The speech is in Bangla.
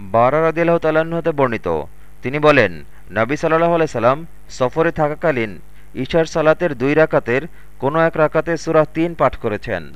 বারা রদিল্লাহ তাল্লাহ্ন হতে বর্ণিত। তিনি বলেন, নবী সাল্লাহ আলাইসাল্লাম সফরে থাকাকালীন ঈশার সালাতের দুই রাকাতের কোনো এক রাকাতে সুরাহ তিন পাঠ করেছেন।